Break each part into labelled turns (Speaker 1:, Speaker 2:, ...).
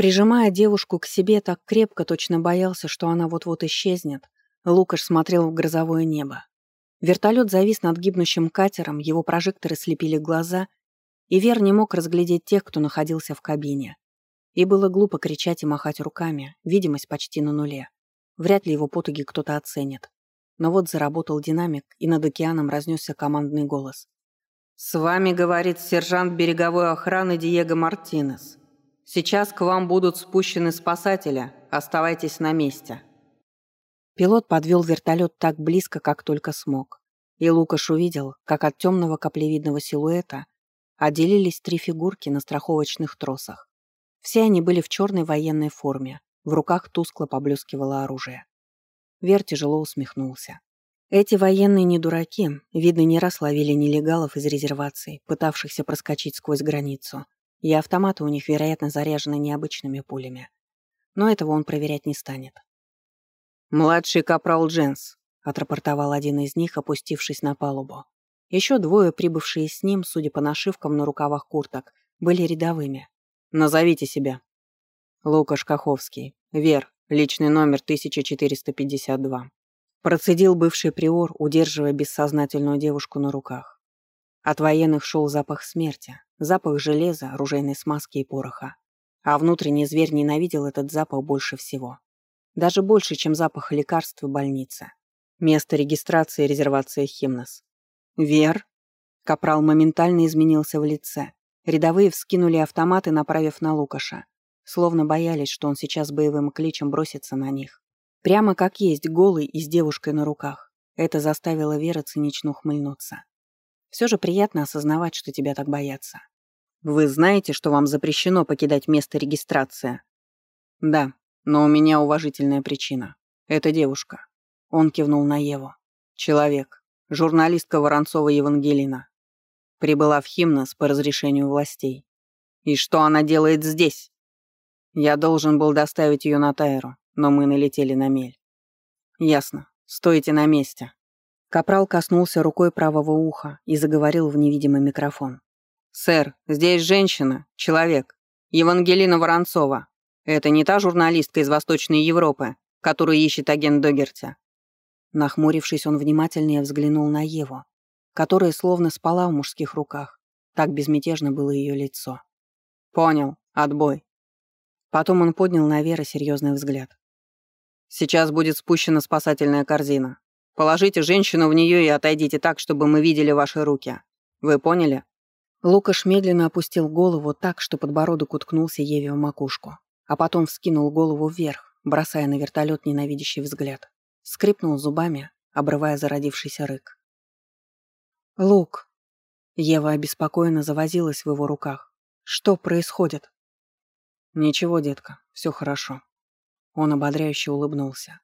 Speaker 1: Прижимая девушку к себе так крепко, точно боялся, что она вот-вот исчезнет, Лукаш смотрел в грозовое небо. Вертолет завис над гибнущим катером, его прожекторы слепили глаза, и Вер не мог разглядеть тех, кто находился в кабине. И было глупо кричать и махать руками, видимость почти на нуле. Вряд ли его потуги кто-то оценит. Но вот заработал динамик, и над океаном разнесся командный голос.
Speaker 2: «С вами говорит сержант береговой охраны Диего Мартинес. Сейчас к вам будут спущены спасатели. Оставайтесь на месте».
Speaker 1: Пилот подвел вертолет так близко, как только смог. И Лукаш увидел, как от темного каплевидного силуэта отделились три фигурки на страховочных тросах. Все они были в черной военной форме, в руках тускло поблескивало оружие. Вер тяжело усмехнулся. Эти военные не дураки, видно, не раз ловили нелегалов из резерваций, пытавшихся проскочить сквозь границу, и автоматы у них, вероятно, заряжены необычными пулями. Но этого он проверять не станет.
Speaker 2: «Младший капрал Дженс», —
Speaker 1: отрапортовал один из них, опустившись на палубу. Еще двое, прибывшие с ним, судя по нашивкам на рукавах курток, были рядовыми.
Speaker 2: «Назовите себя».
Speaker 3: «Лукаш Каховский. Вер. Личный номер 1452».
Speaker 1: Процедил бывший приор, удерживая бессознательную девушку на руках. От военных шел запах смерти, запах железа, оружейной смазки и пороха. А внутренний зверь ненавидел этот запах больше всего. Даже больше, чем запах лекарств и больницы. Место регистрации и резервации Химнос. «Вер?» Капрал моментально изменился в лице. Рядовые вскинули автоматы, направив на Лукаша. Словно боялись, что он сейчас боевым кличем бросится на них. Прямо как есть, голый и с девушкой на руках. Это заставило Вера цинично ухмыльнуться. Все же приятно осознавать, что тебя так боятся.
Speaker 2: «Вы знаете, что вам запрещено покидать место регистрации?»
Speaker 3: «Да», но у меня уважительная причина. Это девушка. Он кивнул на Еву. Человек. Журналистка Воронцова Евангелина. Прибыла в Химнос по разрешению властей.
Speaker 2: И что она делает здесь?
Speaker 3: Я должен был доставить ее на Тайру, но мы налетели на мель. Ясно. Стойте на месте.
Speaker 1: Капрал коснулся рукой правого уха и заговорил в невидимый микрофон.
Speaker 2: «Сэр, здесь женщина, человек. Евангелина Воронцова. Это не та журналистка из Восточной Европы, которую ищет агент Догерти.
Speaker 1: Нахмурившись, он внимательнее взглянул на Еву, которая словно спала в мужских руках. Так безмятежно было ее лицо.
Speaker 3: «Понял. Отбой».
Speaker 1: Потом он поднял на Вера серьезный взгляд.
Speaker 2: «Сейчас будет спущена спасательная корзина. Положите женщину в нее и отойдите так, чтобы мы видели ваши руки. Вы поняли?»
Speaker 1: Лукаш медленно опустил голову так, что подбородок уткнулся Еве в макушку а потом вскинул голову вверх, бросая на вертолет ненавидящий взгляд. Скрипнул зубами, обрывая зародившийся рык. «Лук!» Ева обеспокоенно завозилась в его руках. «Что происходит?»
Speaker 3: «Ничего, детка, все хорошо». Он ободряюще улыбнулся.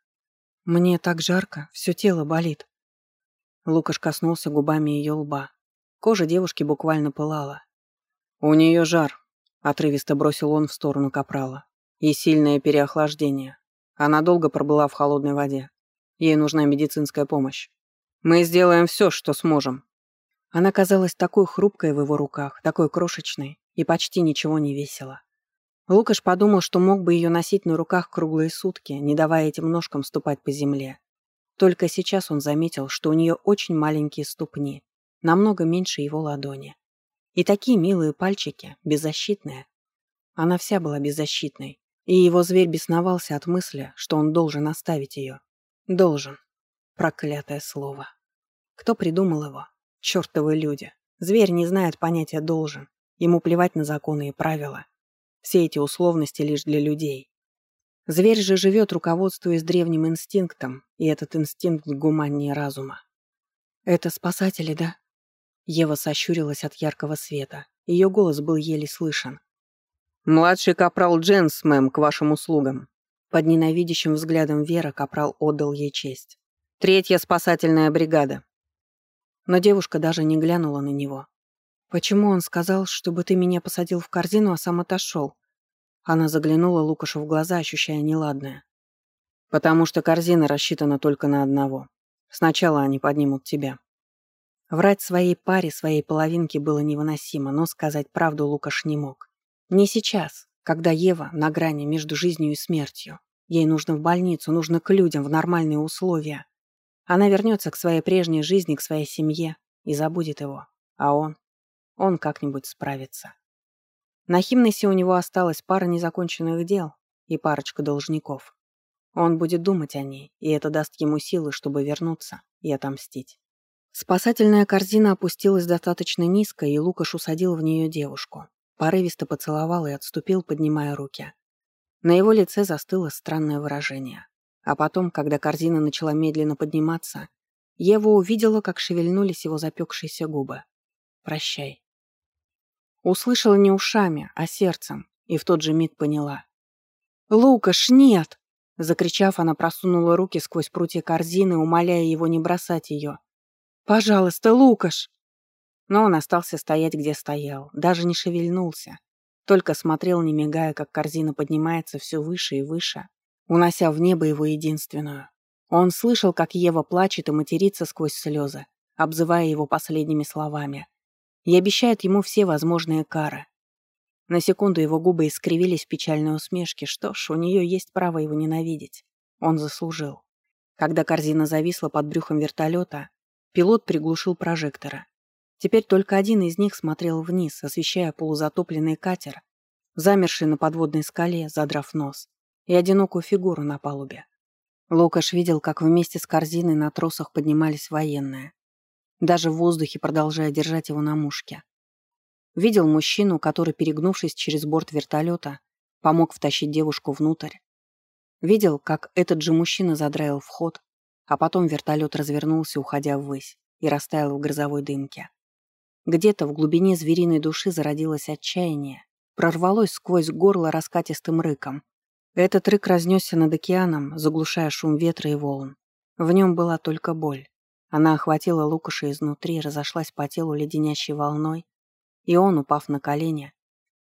Speaker 1: «Мне так жарко, все тело болит». Лукаш коснулся губами ее лба. Кожа девушки буквально пылала.
Speaker 3: «У нее жар», — отрывисто бросил он в сторону капрала и сильное переохлаждение. Она долго пробыла в холодной воде. Ей нужна медицинская помощь. Мы сделаем все, что сможем».
Speaker 1: Она казалась такой хрупкой в его руках, такой крошечной, и почти ничего не весила. Лукаш подумал, что мог бы ее носить на руках круглые сутки, не давая этим ножкам ступать по земле. Только сейчас он заметил, что у нее очень маленькие ступни, намного меньше его ладони. И такие милые пальчики, беззащитные. Она вся была беззащитной, и его зверь бесновался от мысли, что он должен оставить ее. Должен. Проклятое слово. Кто придумал его? Чёртовы люди. Зверь не знает понятия «должен». Ему плевать на законы и правила. Все эти условности лишь для людей. Зверь же живет, руководствуясь древним инстинктом, и этот инстинкт гуманнее разума. «Это спасатели, да?» Ева сощурилась от яркого света. Ее голос был еле слышен.
Speaker 2: «Младший капрал Дженс, мэм, к вашим услугам».
Speaker 1: Под ненавидящим взглядом Вера капрал отдал ей честь.
Speaker 2: «Третья спасательная бригада».
Speaker 1: Но девушка даже не глянула на него. «Почему он сказал, чтобы ты меня посадил в корзину, а сам отошел?» Она заглянула Лукашу в глаза, ощущая неладное.
Speaker 3: «Потому что корзина рассчитана только на одного. Сначала они поднимут тебя».
Speaker 1: Врать своей паре, своей половинке было невыносимо, но сказать правду Лукаш не мог. Не сейчас, Когда Ева на грани между жизнью и смертью. Ей нужно в больницу, нужно к людям, в нормальные условия. Она вернется к своей прежней жизни, к своей семье и забудет его. А он? Он как-нибудь справится. На Химносе у него осталась пара незаконченных дел и парочка должников. Он будет думать о ней, и это даст ему силы, чтобы вернуться и отомстить. Спасательная корзина опустилась достаточно низко, и Лукаш усадил в нее девушку. Порывисто поцеловал и отступил, поднимая руки. На его лице застыло странное выражение. А потом, когда корзина начала медленно подниматься, Ева увидела, как шевельнулись его запекшиеся губы. «Прощай». Услышала не ушами, а сердцем, и в тот же миг поняла. «Лукаш, нет!» Закричав, она просунула руки сквозь прутья корзины, умоляя его не бросать ее. «Пожалуйста, Лукаш!» Но он остался стоять, где стоял, даже не шевельнулся. Только смотрел, не мигая, как корзина поднимается все выше и выше, унося в небо его единственную. Он слышал, как Ева плачет и матерится сквозь слезы, обзывая его последними словами, и обещает ему все возможные кары. На секунду его губы искривились в печальной усмешке. Что ж, у нее есть право его ненавидеть. Он заслужил. Когда корзина зависла под брюхом вертолета, пилот приглушил прожекторы. Теперь только один из них смотрел вниз, освещая полузатопленный катер, замерший на подводной скале, задрав нос и одинокую фигуру на палубе. Лукаш видел, как вместе с корзиной на тросах поднимались военные, даже в воздухе продолжая держать его на мушке. Видел мужчину, который, перегнувшись через борт вертолета, помог втащить девушку внутрь. Видел, как этот же мужчина задраил вход, а потом вертолет развернулся, уходя ввысь, и растаял в грозовой дымке. Где-то в глубине звериной души зародилось отчаяние, прорвалось сквозь горло раскатистым рыком, этот рык разнесся над океаном, заглушая шум ветра и волн. В нем была только боль. Она охватила Лукаша изнутри, разошлась по телу леденящей волной, и он, упав на колени,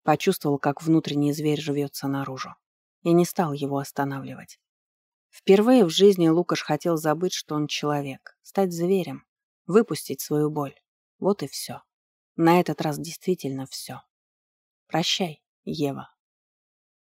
Speaker 1: почувствовал, как внутренний зверь живется наружу, и не стал его останавливать. Впервые в жизни Лукаш хотел забыть, что он человек, стать зверем, выпустить свою боль. Вот и все. На этот раз действительно все. Прощай, Ева.